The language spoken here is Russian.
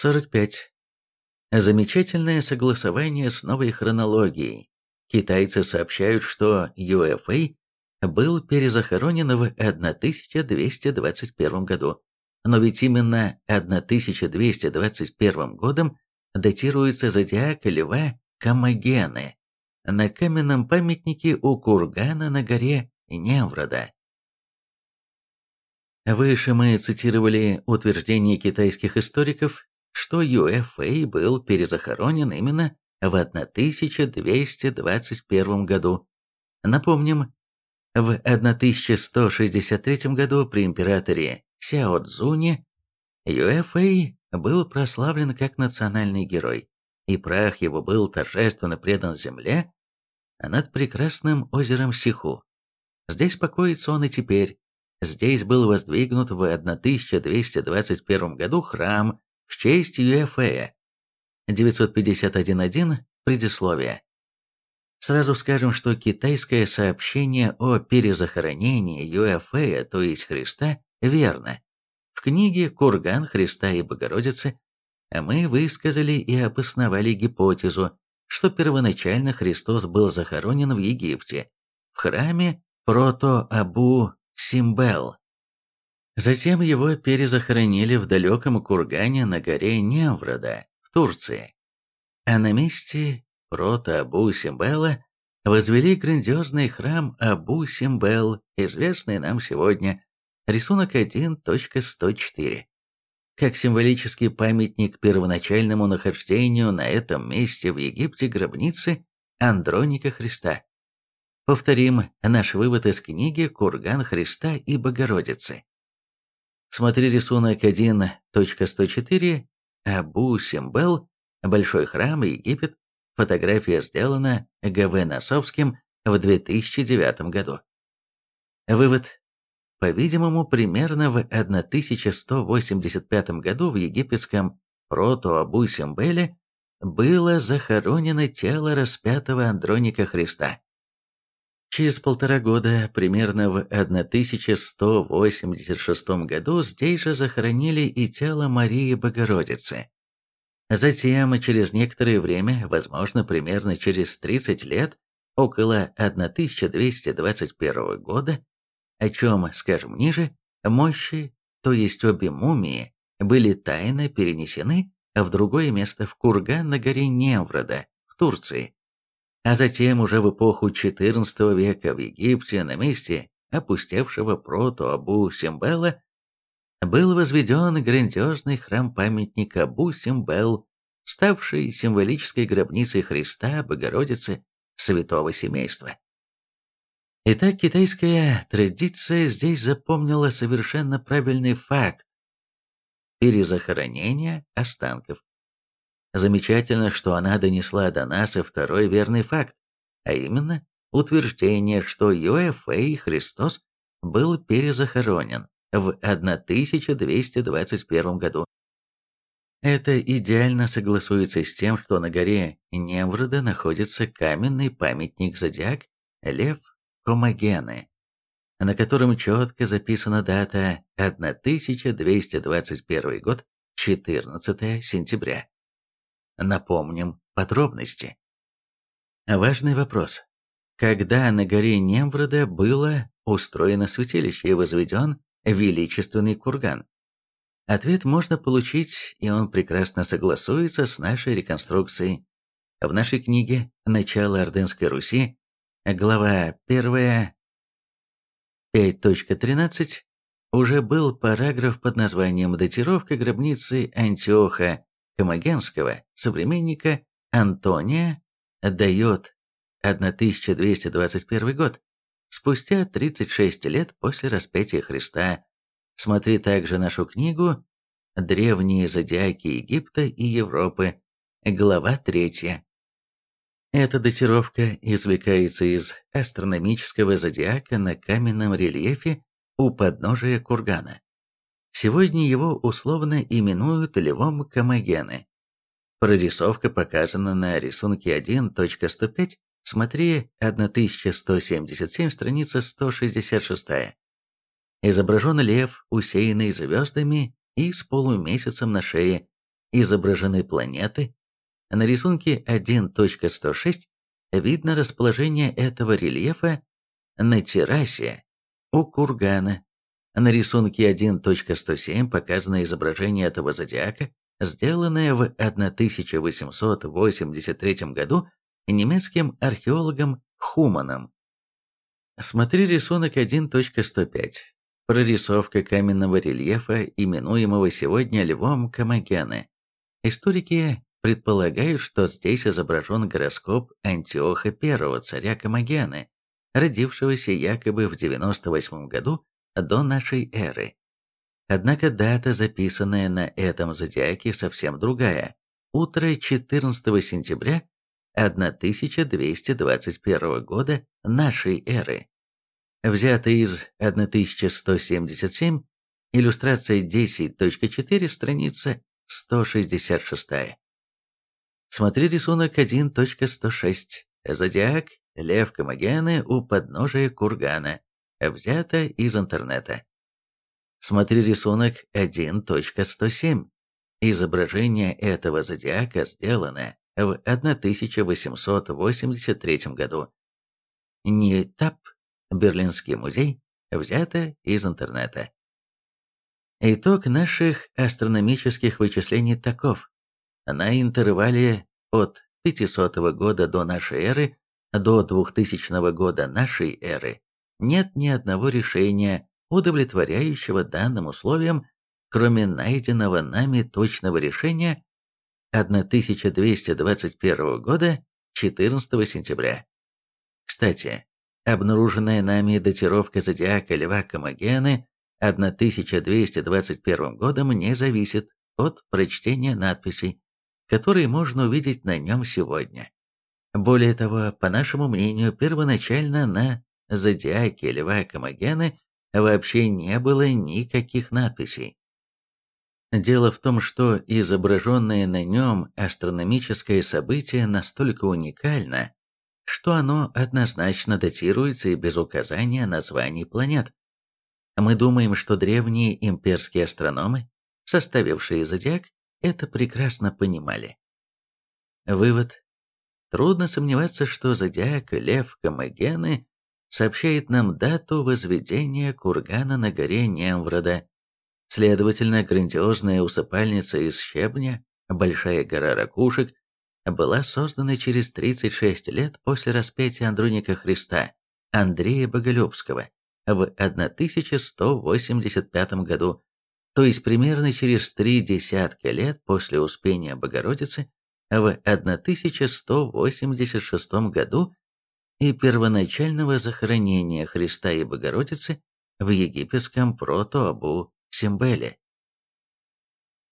45. Замечательное согласование с новой хронологией. Китайцы сообщают, что UFA был перезахоронен в 1221 году. Но ведь именно 1221 годом датируется зодиак Льва Камагены на каменном памятнике у кургана на горе Неврода. Выше мы цитировали утверждение китайских историков, что Юэфэй был перезахоронен именно в 1221 году. Напомним, в 1163 году при императоре Сяо Цзуне Юэфэй был прославлен как национальный герой, и прах его был торжественно предан земле над прекрасным озером Сиху. Здесь покоится он и теперь. Здесь был воздвигнут в 1221 году храм в честь Юэфэя. 951.1. Предисловие. Сразу скажем, что китайское сообщение о перезахоронении Юэфэя, то есть Христа, верно. В книге «Курган Христа и Богородицы» мы высказали и обосновали гипотезу, что первоначально Христос был захоронен в Египте, в храме Прото-Абу Симбел. Затем его перезахоронили в далеком кургане на горе Неврода в Турции. А на месте Прото-Абу-Симбела возвели грандиозный храм Абу-Симбел, известный нам сегодня, рисунок 1.104. Как символический памятник первоначальному нахождению на этом месте в Египте гробницы Андроника Христа. Повторим наш вывод из книги «Курган Христа и Богородицы». Смотри рисунок 1.104 Абу-Симбел, Большой храм, Египет, Фотография сделана Г.В. Носовским в 2009 году. Вывод. По-видимому, примерно в 1185 году в египетском Прото-Абу-Симбеле было захоронено тело распятого Андроника Христа. Через полтора года, примерно в 1186 году, здесь же захоронили и тело Марии Богородицы. Затем, через некоторое время, возможно, примерно через 30 лет, около 1221 года, о чем скажем ниже, мощи, то есть обе мумии, были тайно перенесены в другое место в курган на горе Неврода в Турции. А затем уже в эпоху XIV века в Египте на месте опустевшего прото-Абу Симбела был возведен грандиозный храм-памятник Абу-Симбел, ставший символической гробницей Христа, Богородицы, святого семейства. Итак, китайская традиция здесь запомнила совершенно правильный факт перезахоронения останков. Замечательно, что она донесла до нас и второй верный факт, а именно утверждение, что Йоэфэй Христос был перезахоронен в 1221 году. Это идеально согласуется с тем, что на горе Неврода находится каменный памятник зодиак Лев Комагены, на котором четко записана дата 1221 год, 14 сентября. Напомним подробности. Важный вопрос. Когда на горе Немврода было устроено святилище и возведен величественный курган? Ответ можно получить, и он прекрасно согласуется с нашей реконструкцией. В нашей книге «Начало Ордынской Руси», глава 1, 5.13, уже был параграф под названием «Датировка гробницы Антиоха Комагенского, современника Антония, дает 1221 год, спустя 36 лет после распятия Христа, Смотри также нашу книгу «Древние зодиаки Египта и Европы», глава 3. Эта датировка извлекается из астрономического зодиака на каменном рельефе у подножия кургана. Сегодня его условно именуют львом Камагены. Прорисовка показана на рисунке 1.105, смотри 1177, страница 166 изображен лев, усеянный звездами и с полумесяцем на шее, изображены планеты. На рисунке 1.106 видно расположение этого рельефа на террасе у кургана. На рисунке 1.107 показано изображение этого зодиака, сделанное в 1883 году немецким археологом Хуманом. Смотри рисунок 1.105. Прорисовка каменного рельефа, именуемого сегодня Львом Камагена. Историки предполагают, что здесь изображен гороскоп Антиоха I, царя Камагены, родившегося якобы в 98 году до нашей эры. Однако дата, записанная на этом зодиаке, совсем другая. Утро 14 сентября 1221 года нашей эры. Взято из 1177, иллюстрация 10.4, страница 166. Смотри рисунок 1.106. Зодиак, лев Камагены у подножия кургана. Взято из интернета. Смотри рисунок 1.107. Изображение этого зодиака сделано в 1883 году. НИТАП, Берлинский музей, взято из интернета. Итог наших астрономических вычислений таков. На интервале от 500 года до нашей эры до 2000 года нашей эры нет ни одного решения, удовлетворяющего данным условиям, кроме найденного нами точного решения 1221 года 14 сентября. Кстати, обнаруженная нами датировка зодиака Льва Камагены 1221 годом не зависит от прочтения надписей, которые можно увидеть на нем сегодня. Более того, по нашему мнению, первоначально на зодиаке Льва Камагены вообще не было никаких надписей. Дело в том, что изображенное на нем астрономическое событие настолько уникально, что оно однозначно датируется и без указания названий планет. Мы думаем, что древние имперские астрономы, составившие зодиак, это прекрасно понимали. Вывод. Трудно сомневаться, что зодиак Лев Камагены сообщает нам дату возведения кургана на горе Немврода. Следовательно, грандиозная усыпальница из щебня, Большая гора ракушек, была создана через 36 лет после распятия Андроника Христа, Андрея Боголюбского, в 1185 году, то есть примерно через три десятка лет после Успения Богородицы в 1186 году и первоначального захоронения Христа и Богородицы в египетском Прото-Абу Симбеле.